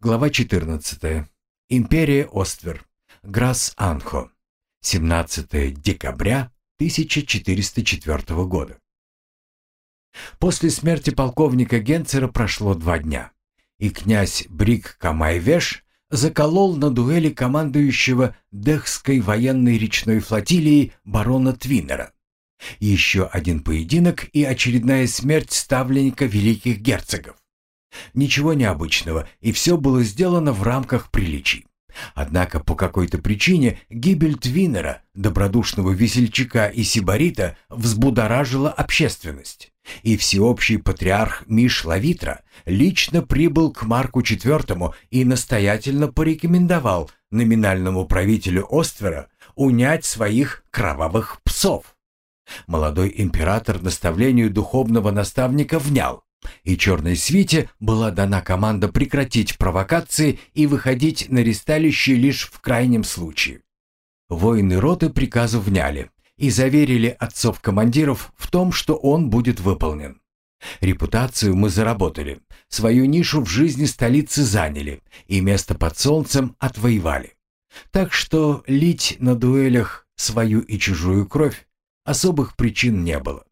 Глава 14. Империя Оствер. Грасс-Анхо. 17 декабря 1404 года. После смерти полковника Генцера прошло два дня, и князь Брик Камайвеш заколол на дуэли командующего Дехской военной речной флотилией барона Твиннера. Еще один поединок и очередная смерть ставленника великих герцогов. Ничего необычного, и все было сделано в рамках приличий. Однако по какой-то причине гибель Твиннера, добродушного весельчака и сибарита, взбудоражила общественность. И всеобщий патриарх Миш Лавитра лично прибыл к Марку IV и настоятельно порекомендовал номинальному правителю Оствера унять своих кровавых псов. Молодой император наставлению духовного наставника внял, и черной свите была дана команда прекратить провокации и выходить на ресталище лишь в крайнем случае. Воины роты приказу вняли и заверили отцов-командиров в том, что он будет выполнен. Репутацию мы заработали, свою нишу в жизни столицы заняли и место под солнцем отвоевали. Так что лить на дуэлях свою и чужую кровь особых причин не было.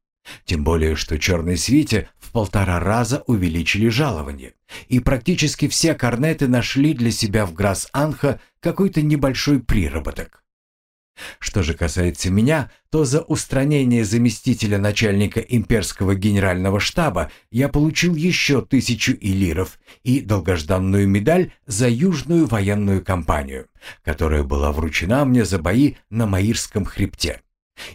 Тем более, что черной свите в полтора раза увеличили жалование, и практически все корнеты нашли для себя в Грасс-Анха какой-то небольшой приработок. Что же касается меня, то за устранение заместителя начальника имперского генерального штаба я получил еще тысячу илиров и долгожданную медаль за южную военную кампанию, которая была вручена мне за бои на Маирском хребте.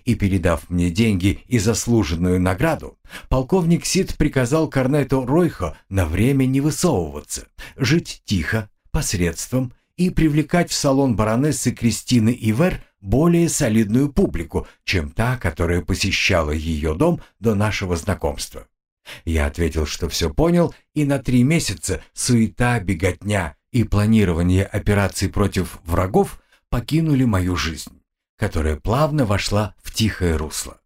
И передав мне деньги и заслуженную награду, полковник Сид приказал Корнету Ройхо на время не высовываться, жить тихо, посредством и привлекать в салон баронессы Кристины Ивер более солидную публику, чем та, которая посещала ее дом до нашего знакомства. Я ответил, что все понял, и на три месяца суета, беготня и планирование операций против врагов покинули мою жизнь которая плавно вошла в тихое русло.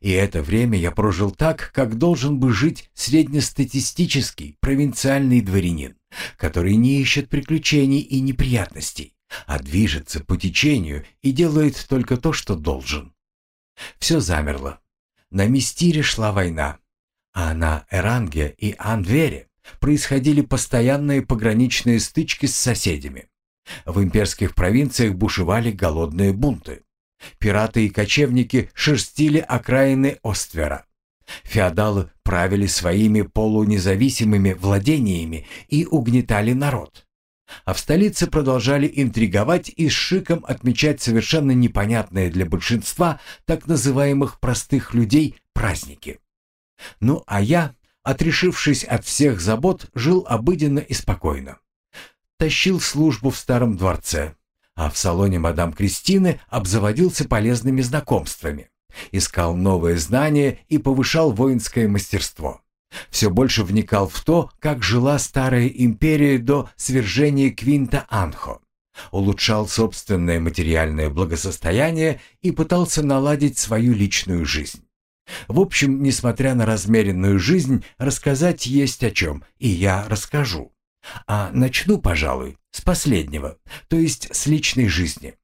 И это время я прожил так, как должен бы жить среднестатистический провинциальный дворянин, который не ищет приключений и неприятностей, а движется по течению и делает только то, что должен. Все замерло. На Мистире шла война, а на Эранге и Анвере происходили постоянные пограничные стычки с соседями. В имперских провинциях бушевали голодные бунты. Пираты и кочевники шерстили окраины Оствера. Феодалы правили своими полунезависимыми владениями и угнетали народ. А в столице продолжали интриговать и с шиком отмечать совершенно непонятные для большинства так называемых простых людей праздники. Ну а я, отрешившись от всех забот, жил обыденно и спокойно тащил службу в старом дворце, а в салоне мадам Кристины обзаводился полезными знакомствами, искал новые знания и повышал воинское мастерство. Все больше вникал в то, как жила старая империя до свержения Квинта Анхо, улучшал собственное материальное благосостояние и пытался наладить свою личную жизнь. В общем, несмотря на размеренную жизнь, рассказать есть о чем, и я расскажу. А начну, пожалуй, с последнего, то есть с личной жизни.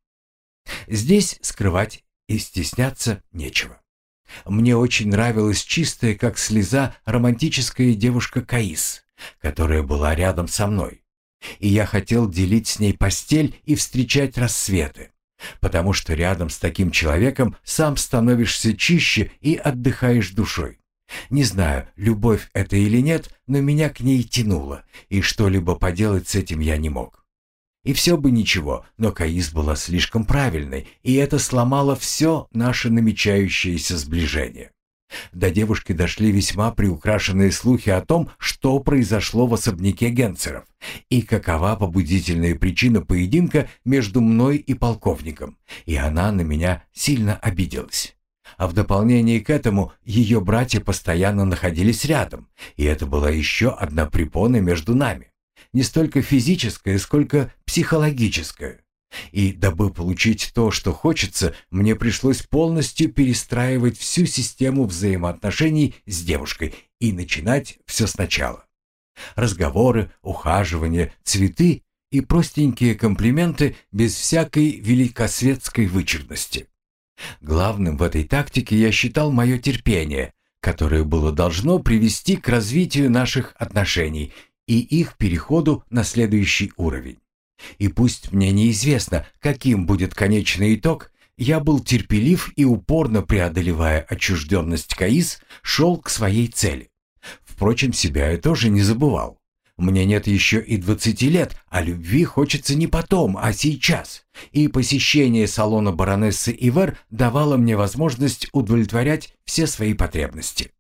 Здесь скрывать и стесняться нечего. Мне очень нравилась чистая, как слеза, романтическая девушка Каис, которая была рядом со мной. И я хотел делить с ней постель и встречать рассветы, потому что рядом с таким человеком сам становишься чище и отдыхаешь душой. Не знаю, любовь это или нет, но меня к ней тянуло, и что-либо поделать с этим я не мог. И все бы ничего, но Каис была слишком правильной, и это сломало все наше намечающееся сближение. До девушки дошли весьма приукрашенные слухи о том, что произошло в особняке Генцеров, и какова побудительная причина поединка между мной и полковником, и она на меня сильно обиделась. А в дополнение к этому ее братья постоянно находились рядом, и это была еще одна препона между нами. Не столько физическая, сколько психологическая. И дабы получить то, что хочется, мне пришлось полностью перестраивать всю систему взаимоотношений с девушкой и начинать все сначала. Разговоры, ухаживания, цветы и простенькие комплименты без всякой великосветской вычурности. Главным в этой тактике я считал мое терпение, которое было должно привести к развитию наших отношений и их переходу на следующий уровень. И пусть мне неизвестно, каким будет конечный итог, я был терпелив и упорно преодолевая отчужденность Каис, шел к своей цели. Впрочем, себя я тоже не забывал. Мне нет еще и двадцати лет, а любви хочется не потом, а сейчас. И посещение салона баронессы Ивер давало мне возможность удовлетворять все свои потребности.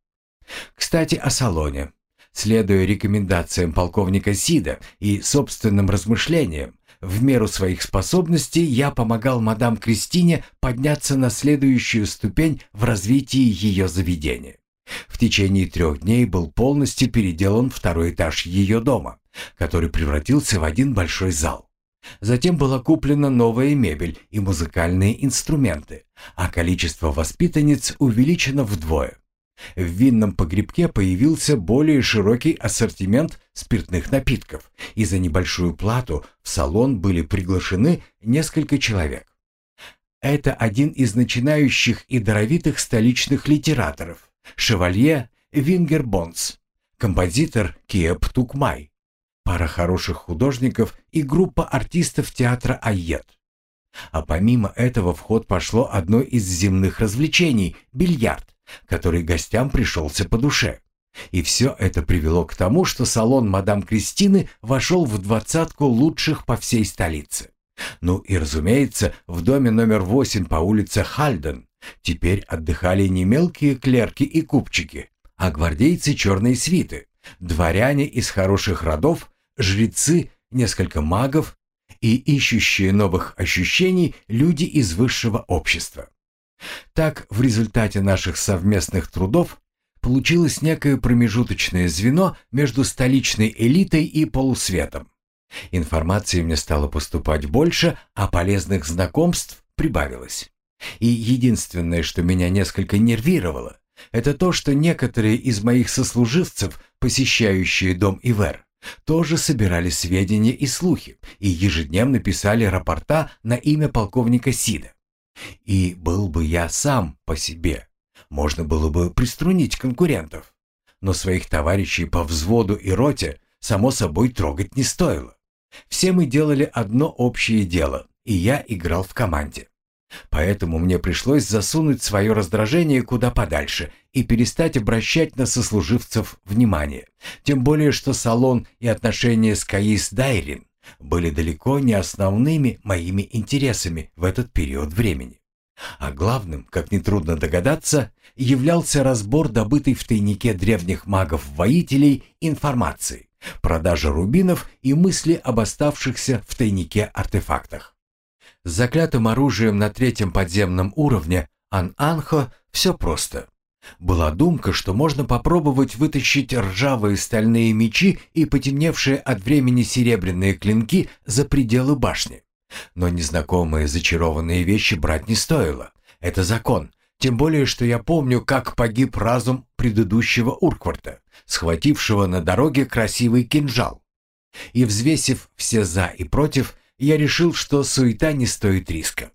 Кстати, о салоне. Следуя рекомендациям полковника Сида и собственным размышлениям, в меру своих способностей я помогал мадам Кристине подняться на следующую ступень в развитии ее заведения. В течение трех дней был полностью переделан второй этаж ее дома, который превратился в один большой зал. Затем была куплена новая мебель и музыкальные инструменты, а количество воспитанниц увеличено вдвое. В винном погребке появился более широкий ассортимент спиртных напитков, и за небольшую плату в салон были приглашены несколько человек. Это один из начинающих и даровитых столичных литераторов, шевалье Вингербонс, композитор Киеп Тукмай, пара хороших художников и группа артистов театра Айет. А помимо этого в ход пошло одно из земных развлечений – бильярд, который гостям пришелся по душе. И все это привело к тому, что салон мадам Кристины вошел в двадцатку лучших по всей столице. Ну и, разумеется, в доме номер восемь по улице Хальден теперь отдыхали не мелкие клерки и купчики, а гвардейцы черной свиты, дворяне из хороших родов, жрецы, несколько магов и ищущие новых ощущений люди из высшего общества. Так, в результате наших совместных трудов получилось некое промежуточное звено между столичной элитой и полусветом. Информации мне стало поступать больше, а полезных знакомств прибавилось. И единственное, что меня несколько нервировало, это то, что некоторые из моих сослуживцев, посещающие дом Ивер, тоже собирали сведения и слухи и ежедневно писали рапорта на имя полковника Сида. И был бы я сам по себе, можно было бы приструнить конкурентов. Но своих товарищей по взводу и роте, само собой, трогать не стоило. Все мы делали одно общее дело, и я играл в команде. Поэтому мне пришлось засунуть свое раздражение куда подальше и перестать обращать на сослуживцев внимание. Тем более, что салон и отношения с Каис Дайрин были далеко не основными моими интересами в этот период времени. А главным, как нетрудно догадаться, являлся разбор добытой в тайнике древних магов-воителей информации, продажа рубинов и мысли об оставшихся в тайнике артефактах. С заклятым оружием на третьем подземном уровне Ан-Анхо все просто. Была думка, что можно попробовать вытащить ржавые стальные мечи и потемневшие от времени серебряные клинки за пределы башни. Но незнакомые зачарованные вещи брать не стоило. Это закон. Тем более, что я помню, как погиб разум предыдущего Уркварта, схватившего на дороге красивый кинжал. И взвесив все «за» и «против», я решил, что суета не стоит риска.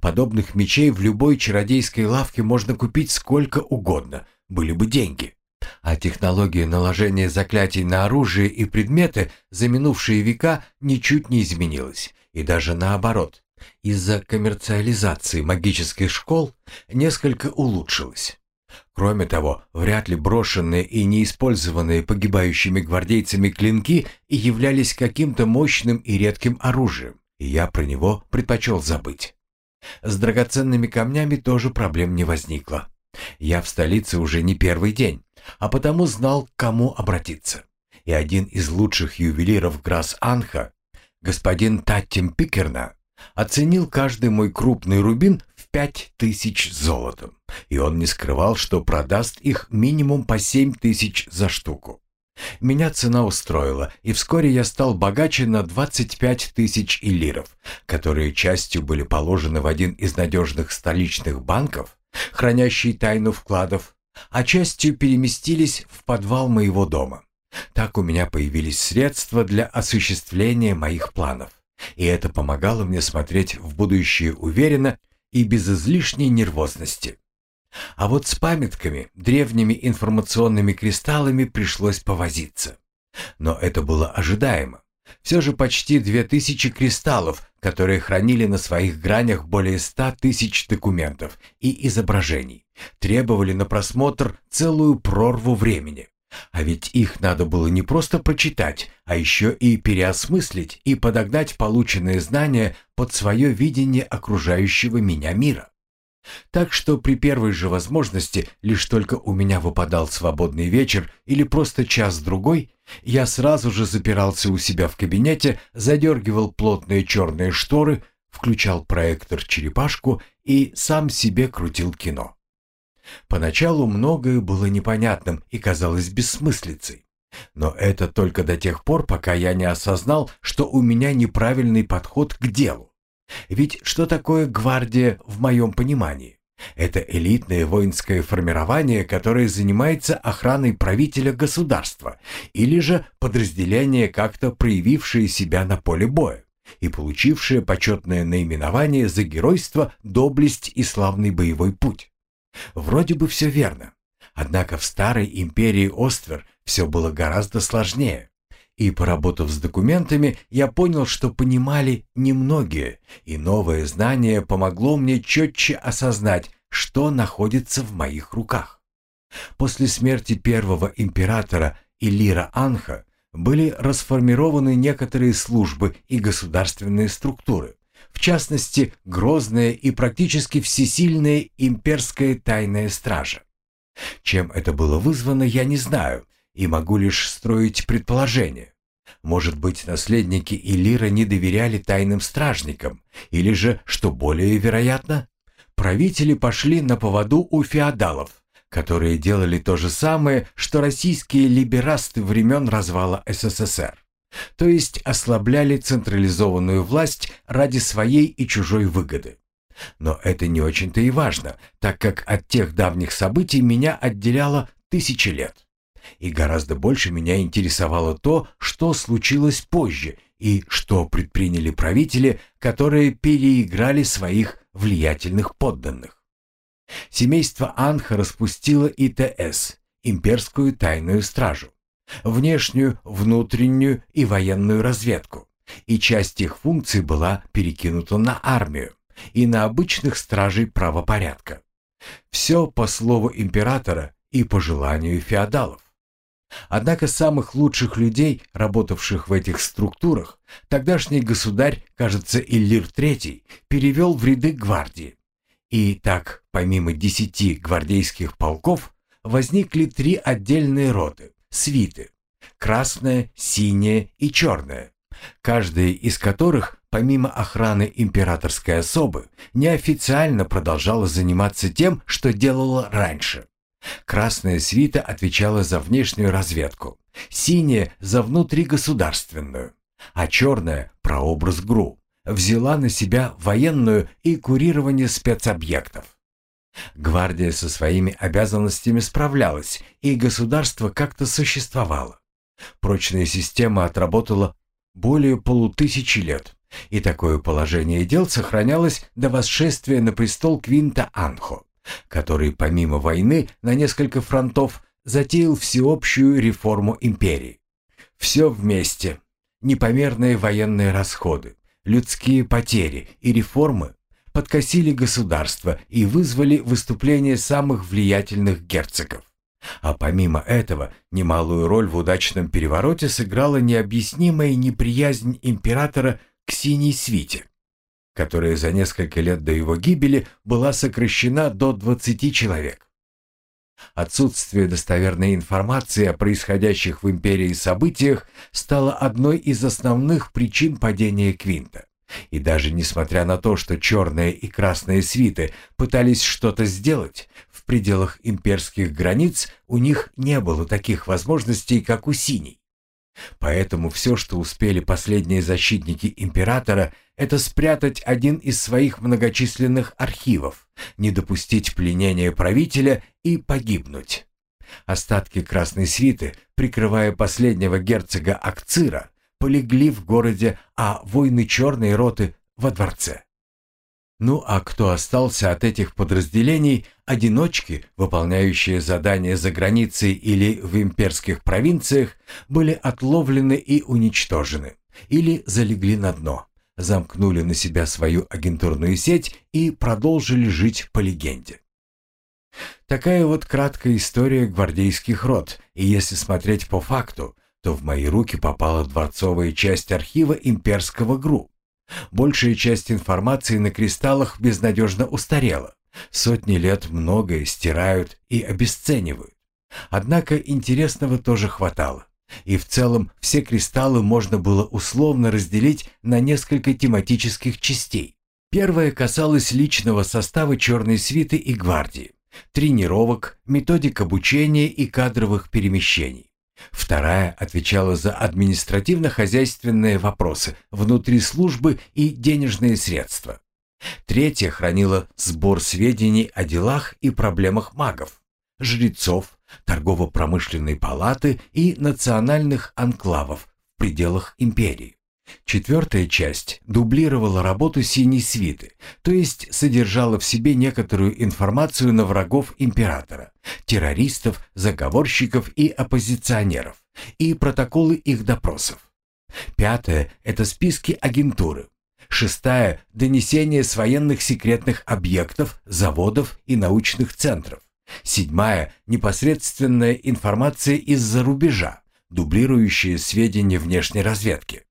Подобных мечей в любой чародейской лавке можно купить сколько угодно, были бы деньги. А технология наложения заклятий на оружие и предметы за минувшие века ничуть не изменилась, и даже наоборот, из-за коммерциализации магических школ несколько улучшилась. Кроме того, вряд ли брошенные и неиспользованные погибающими гвардейцами клинки являлись каким-то мощным и редким оружием, и я про него предпочел забыть. С драгоценными камнями тоже проблем не возникло. Я в столице уже не первый день, а потому знал, к кому обратиться. И один из лучших ювелиров Грасс-Анха, господин Таттим Пикерна, оценил каждый мой крупный рубин в пять тысяч золотом, и он не скрывал, что продаст их минимум по семь тысяч за штуку. Меня цена устроила, и вскоре я стал богаче на 25 тысячиллиров, которые частью были положены в один из надежных столичных банков, хранящий тайну вкладов, а частью переместились в подвал моего дома. Так у меня появились средства для осуществления моих планов. И это помогало мне смотреть в будущее уверенно и без излишней нервозности. А вот с памятками, древними информационными кристаллами пришлось повозиться. Но это было ожидаемо. Все же почти две тысячи кристаллов, которые хранили на своих гранях более ста тысяч документов и изображений, требовали на просмотр целую прорву времени. А ведь их надо было не просто прочитать, а еще и переосмыслить и подогнать полученные знания под свое видение окружающего меня мира. Так что при первой же возможности, лишь только у меня выпадал свободный вечер или просто час-другой, я сразу же запирался у себя в кабинете, задергивал плотные черные шторы, включал проектор-черепашку и сам себе крутил кино. Поначалу многое было непонятным и казалось бессмыслицей. Но это только до тех пор, пока я не осознал, что у меня неправильный подход к делу. Ведь что такое гвардия в моем понимании? Это элитное воинское формирование, которое занимается охраной правителя государства, или же подразделение, как-то проявившее себя на поле боя и получившее почетное наименование за геройство, доблесть и славный боевой путь. Вроде бы все верно. Однако в старой империи Оствер все было гораздо сложнее. И поработав с документами, я понял, что понимали немногие, и новое знание помогло мне четче осознать, что находится в моих руках. После смерти первого императора Илира Анха были расформированы некоторые службы и государственные структуры, в частности, грозная и практически всесильная имперская тайная стража. Чем это было вызвано, я не знаю, и могу лишь строить предположения. Может быть, наследники Илира не доверяли тайным стражникам, или же, что более вероятно, правители пошли на поводу у феодалов, которые делали то же самое, что российские либерасты времен развала СССР. То есть ослабляли централизованную власть ради своей и чужой выгоды. Но это не очень-то и важно, так как от тех давних событий меня отделяло тысячи лет. И гораздо больше меня интересовало то, что случилось позже и что предприняли правители, которые переиграли своих влиятельных подданных. Семейство Анха распустило ИТС, имперскую тайную стражу, внешнюю, внутреннюю и военную разведку, и часть их функций была перекинута на армию и на обычных стражей правопорядка. Все по слову императора и по желанию феодалов. Однако самых лучших людей, работавших в этих структурах, тогдашний государь, кажется, Иллир III, перевел в ряды гвардии. И так, помимо десяти гвардейских полков, возникли три отдельные роты – свиты – красная, синяя и черная, каждая из которых, помимо охраны императорской особы, неофициально продолжала заниматься тем, что делала раньше. Красная свита отвечала за внешнюю разведку, синяя — за внутригосударственную, а черная — прообраз ГРУ, взяла на себя военную и курирование спецобъектов. Гвардия со своими обязанностями справлялась, и государство как-то существовало. Прочная система отработала более полутысячи лет, и такое положение дел сохранялось до восшествия на престол Квинта Анхо который помимо войны на несколько фронтов затеял всеобщую реформу империи. Все вместе. Непомерные военные расходы, людские потери и реформы подкосили государство и вызвали выступление самых влиятельных герцогов. А помимо этого, немалую роль в удачном перевороте сыграла необъяснимая неприязнь императора к синей свите которая за несколько лет до его гибели была сокращена до 20 человек. Отсутствие достоверной информации о происходящих в империи событиях стало одной из основных причин падения Квинта. И даже несмотря на то, что черные и красные свиты пытались что-то сделать, в пределах имперских границ у них не было таких возможностей, как у синей. Поэтому все, что успели последние защитники императора, это спрятать один из своих многочисленных архивов, не допустить пленения правителя и погибнуть. Остатки Красной Свиты, прикрывая последнего герцога Акцира, полегли в городе, а воины Черной Роты — во дворце. Ну а кто остался от этих подразделений, одиночки, выполняющие задания за границей или в имперских провинциях, были отловлены и уничтожены, или залегли на дно, замкнули на себя свою агентурную сеть и продолжили жить по легенде. Такая вот краткая история гвардейских род, и если смотреть по факту, то в мои руки попала дворцовая часть архива имперского ГРУ. Большая часть информации на кристаллах безнадежно устарела. Сотни лет многое стирают и обесценивают. Однако интересного тоже хватало. И в целом все кристаллы можно было условно разделить на несколько тематических частей. Первая касалась личного состава черной свиты и гвардии, тренировок, методик обучения и кадровых перемещений. Вторая отвечала за административно-хозяйственные вопросы внутри службы и денежные средства. Третья хранила сбор сведений о делах и проблемах магов, жрецов, торгово-промышленной палаты и национальных анклавов в пределах империи. Четвертая часть дублировала работу синей свиты, то есть содержала в себе некоторую информацию на врагов императора, террористов, заговорщиков и оппозиционеров, и протоколы их допросов. Пятая – это списки агентуры. Шестая – донесения с военных секретных объектов, заводов и научных центров. Седьмая – непосредственная информация из-за рубежа, дублирующая сведения внешней разведки.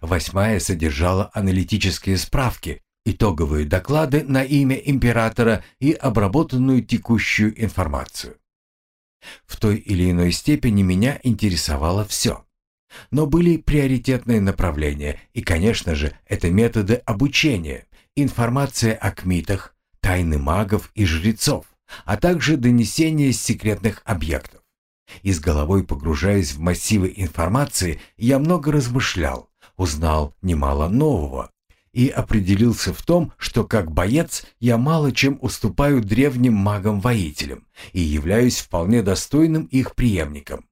Восьмая содержала аналитические справки, итоговые доклады на имя императора и обработанную текущую информацию. В той или иной степени меня интересовало все. Но были приоритетные направления, и, конечно же, это методы обучения, информация о кмитах, тайны магов и жрецов, а также донесения секретных объектов. И с головой погружаясь в массивы информации, я много размышлял, узнал немало нового и определился в том, что как боец я мало чем уступаю древним магам-воителям и являюсь вполне достойным их преемником.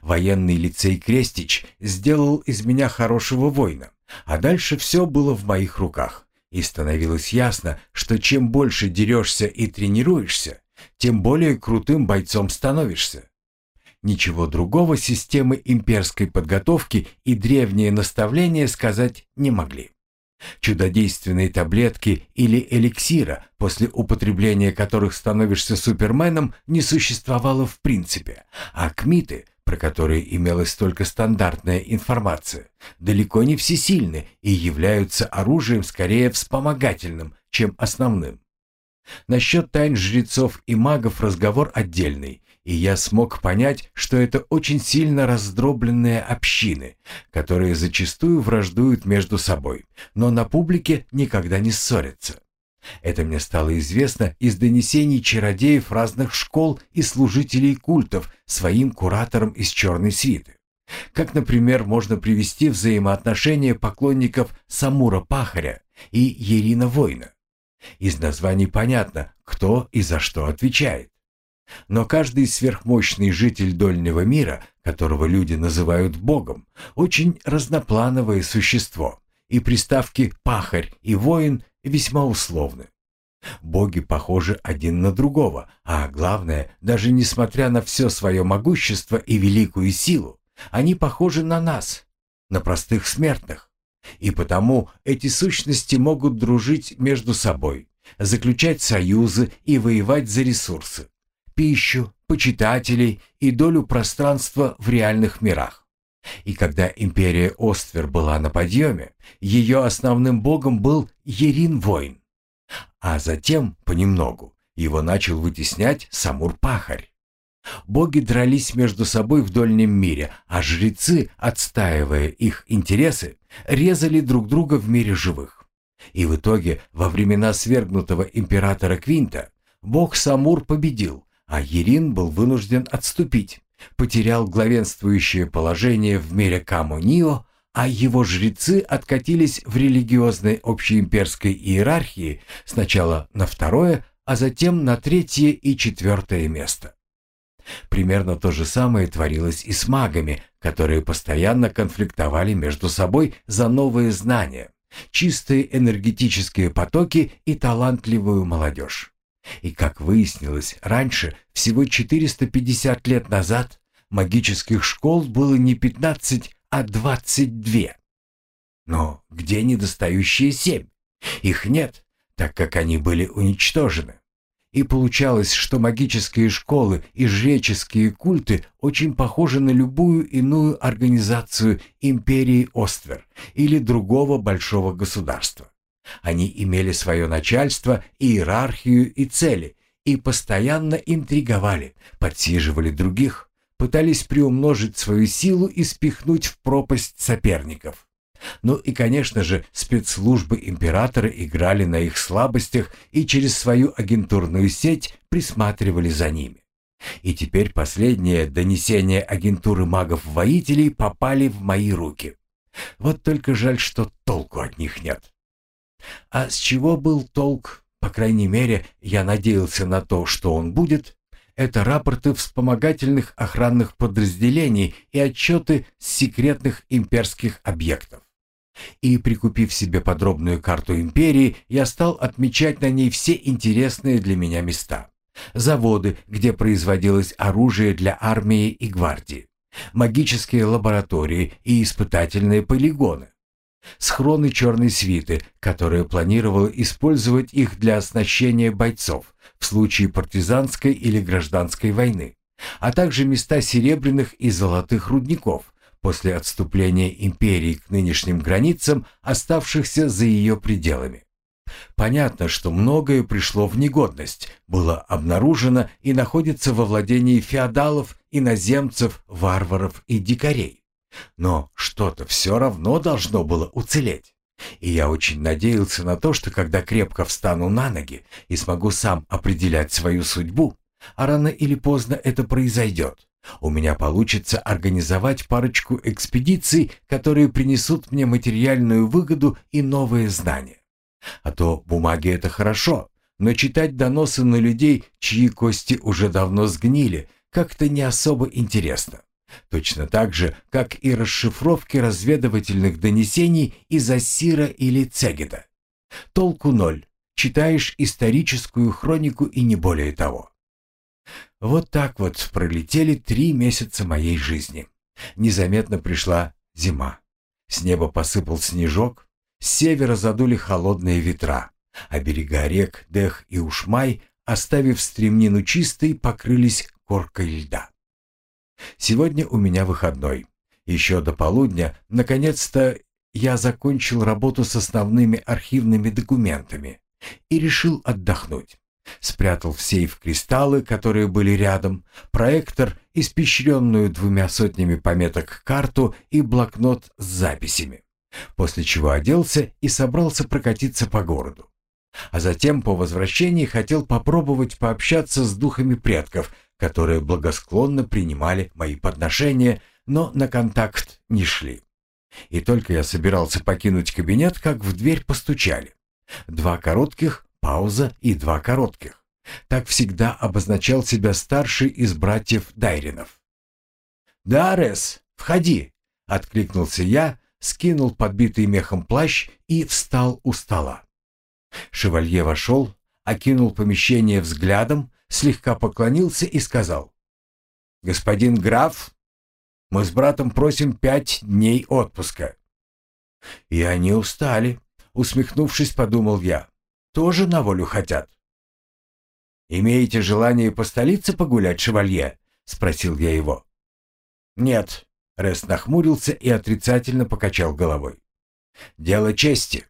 Военный лицей Крестич сделал из меня хорошего воина, а дальше все было в моих руках, и становилось ясно, что чем больше дерешься и тренируешься, тем более крутым бойцом становишься. Ничего другого системы имперской подготовки и древние наставления сказать не могли. Чудодейственные таблетки или эликсира, после употребления которых становишься суперменом, не существовало в принципе, а кмиты, про которые имелась только стандартная информация, далеко не всесильны и являются оружием скорее вспомогательным, чем основным. Насчет тайн жрецов и магов разговор отдельный, и я смог понять, что это очень сильно раздробленные общины, которые зачастую враждуют между собой, но на публике никогда не ссорятся. Это мне стало известно из донесений чародеев разных школ и служителей культов своим кураторам из черной свиты. Как, например, можно привести взаимоотношения поклонников Самура-Пахаря и Ерина-Воина. Из названий понятно, кто и за что отвечает. Но каждый сверхмощный житель дольнего мира, которого люди называют Богом, очень разноплановое существо, и приставки «пахарь» и «воин» весьма условны. Боги похожи один на другого, а главное, даже несмотря на все свое могущество и великую силу, они похожи на нас, на простых смертных. И потому эти сущности могут дружить между собой, заключать союзы и воевать за ресурсы пищу, почитателей и долю пространства в реальных мирах. И когда империя Оствер была на подъеме, ее основным богом был Ерин-воин. А затем, понемногу, его начал вытеснять Самур-пахарь. Боги дрались между собой в дольнем мире, а жрецы, отстаивая их интересы, резали друг друга в мире живых. И в итоге, во времена свергнутого императора Квинта, бог Самур победил, а Ерин был вынужден отступить, потерял главенствующее положение в мире Камо-Нио, а его жрецы откатились в религиозной общеимперской иерархии сначала на второе, а затем на третье и четвертое место. Примерно то же самое творилось и с магами, которые постоянно конфликтовали между собой за новые знания, чистые энергетические потоки и талантливую молодежь. И как выяснилось, раньше, всего 450 лет назад, магических школ было не 15, а 22. Но где недостающие семь? Их нет, так как они были уничтожены. И получалось, что магические школы и жреческие культы очень похожи на любую иную организацию империи Оствер или другого большого государства. Они имели свое начальство, иерархию и цели, и постоянно интриговали, подсиживали других, пытались приумножить свою силу и спихнуть в пропасть соперников. Ну и, конечно же, спецслужбы императора играли на их слабостях и через свою агентурную сеть присматривали за ними. И теперь последние донесения агентуры магов-воителей попали в мои руки. Вот только жаль, что толку от них нет. А с чего был толк, по крайней мере, я надеялся на то, что он будет, это рапорты вспомогательных охранных подразделений и отчеты с секретных имперских объектов. И, прикупив себе подробную карту империи, я стал отмечать на ней все интересные для меня места. Заводы, где производилось оружие для армии и гвардии. Магические лаборатории и испытательные полигоны. Схроны черной свиты, которая планировала использовать их для оснащения бойцов в случае партизанской или гражданской войны, а также места серебряных и золотых рудников, после отступления империи к нынешним границам, оставшихся за ее пределами. Понятно, что многое пришло в негодность, было обнаружено и находится во владении феодалов, иноземцев, варваров и дикарей. Но что-то все равно должно было уцелеть. И я очень надеялся на то, что когда крепко встану на ноги и смогу сам определять свою судьбу, а рано или поздно это произойдет, у меня получится организовать парочку экспедиций, которые принесут мне материальную выгоду и новые знания. А то бумаги это хорошо, но читать доносы на людей, чьи кости уже давно сгнили, как-то не особо интересно. Точно так же, как и расшифровки разведывательных донесений из Ассира или Цегеда. Толку ноль. Читаешь историческую хронику и не более того. Вот так вот пролетели три месяца моей жизни. Незаметно пришла зима. С неба посыпал снежок, с севера задули холодные ветра, а берега рек Дех и Ушмай, оставив стремнину чистой, покрылись коркой льда. Сегодня у меня выходной. Еще до полудня, наконец-то, я закончил работу с основными архивными документами и решил отдохнуть. Спрятал в сейф кристаллы, которые были рядом, проектор, испещренную двумя сотнями пометок карту и блокнот с записями. После чего оделся и собрался прокатиться по городу. А затем по возвращении хотел попробовать пообщаться с духами предков, которые благосклонно принимали мои подношения, но на контакт не шли. И только я собирался покинуть кабинет, как в дверь постучали. Два коротких, Пауза и два коротких. Так всегда обозначал себя старший из братьев Дайринов. «Да, Рес, входи!» — откликнулся я, скинул подбитый мехом плащ и встал у стола. Шевалье вошел, окинул помещение взглядом, слегка поклонился и сказал. «Господин граф, мы с братом просим пять дней отпуска». «И они устали», — усмехнувшись, подумал я тоже на волю хотят. «Имеете желание по столице погулять, шевалье?» — спросил я его. «Нет», — Рест нахмурился и отрицательно покачал головой. «Дело чести».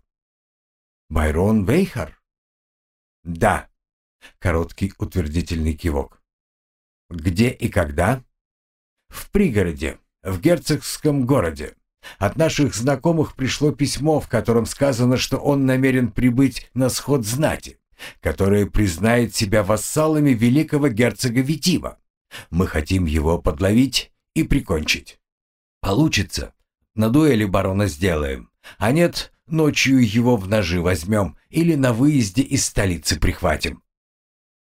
«Байрон Вейхар?» «Да», — короткий утвердительный кивок. «Где и когда?» «В пригороде, в герцогском городе. От наших знакомых пришло письмо, в котором сказано, что он намерен прибыть на сход знати, которая признает себя вассалами великого герцога Витима. Мы хотим его подловить и прикончить. Получится. На дуэли барона сделаем. А нет, ночью его в ножи возьмем или на выезде из столицы прихватим.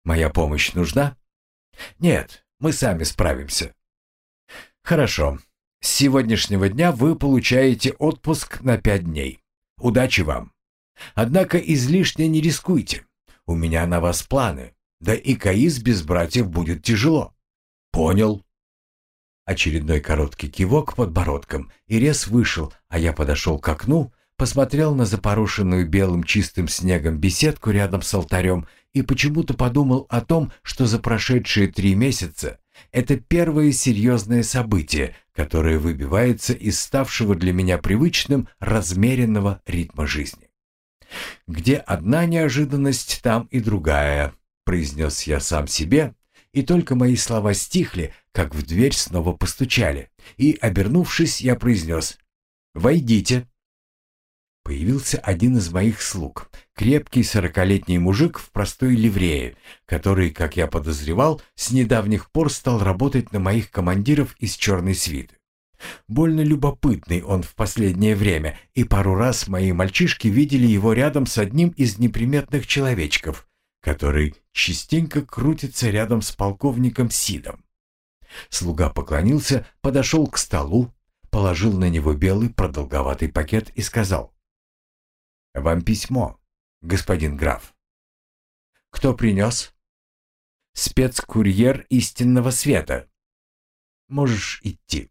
Моя помощь нужна? Нет, Мы сами справимся». «Хорошо. С сегодняшнего дня вы получаете отпуск на пять дней. Удачи вам. Однако излишне не рискуйте. У меня на вас планы. Да и Каис без братьев будет тяжело». «Понял». Очередной короткий кивок подбородком, и рез вышел, а я подошел к окну, посмотрел на запорошенную белым чистым снегом беседку рядом с алтарем и почему-то подумал о том, что за прошедшие три месяца это первое серьезное событие, которое выбивается из ставшего для меня привычным размеренного ритма жизни. «Где одна неожиданность, там и другая», — произнес я сам себе, и только мои слова стихли, как в дверь снова постучали, и, обернувшись, я произнес «Войдите». Появился один из моих слуг, крепкий сорокалетний мужик в простой ливрее, который, как я подозревал, с недавних пор стал работать на моих командиров из черной свиты. Больно любопытный он в последнее время, и пару раз мои мальчишки видели его рядом с одним из неприметных человечков, который частенько крутится рядом с полковником Сидом. Слуга поклонился, подошел к столу, положил на него белый продолговатый пакет и сказал «Вам письмо, господин граф». «Кто принес?» «Спецкурьер истинного света». «Можешь идти».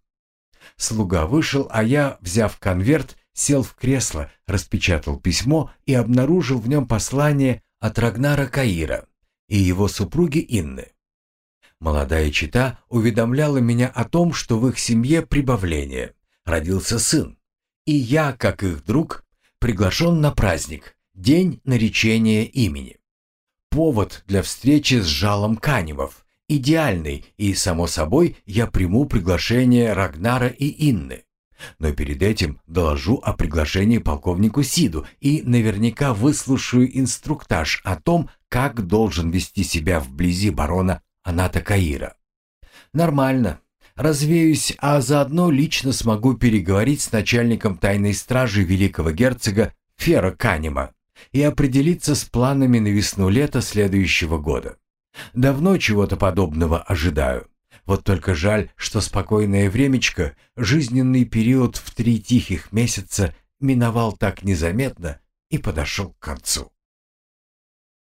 Слуга вышел, а я, взяв конверт, сел в кресло, распечатал письмо и обнаружил в нем послание от Рагнара Каира и его супруги Инны. Молодая чита уведомляла меня о том, что в их семье прибавление. Родился сын. И я, как их друг, приглашен на праздник, день наречения имени. Повод для встречи с жалом Каневов. Идеальный, и, само собой, я приму приглашение Рагнара и Инны. Но перед этим доложу о приглашении полковнику Сиду и наверняка выслушаю инструктаж о том, как должен вести себя вблизи барона Аната Каира. Нормально, развеюсь, а заодно лично смогу переговорить с начальником тайной стражи великого герцога Фера Канема и определиться с планами на весну-лето следующего года. Давно чего-то подобного ожидаю. Вот только жаль, что спокойное времечко, жизненный период в три тихих месяца миновал так незаметно и подошел к концу.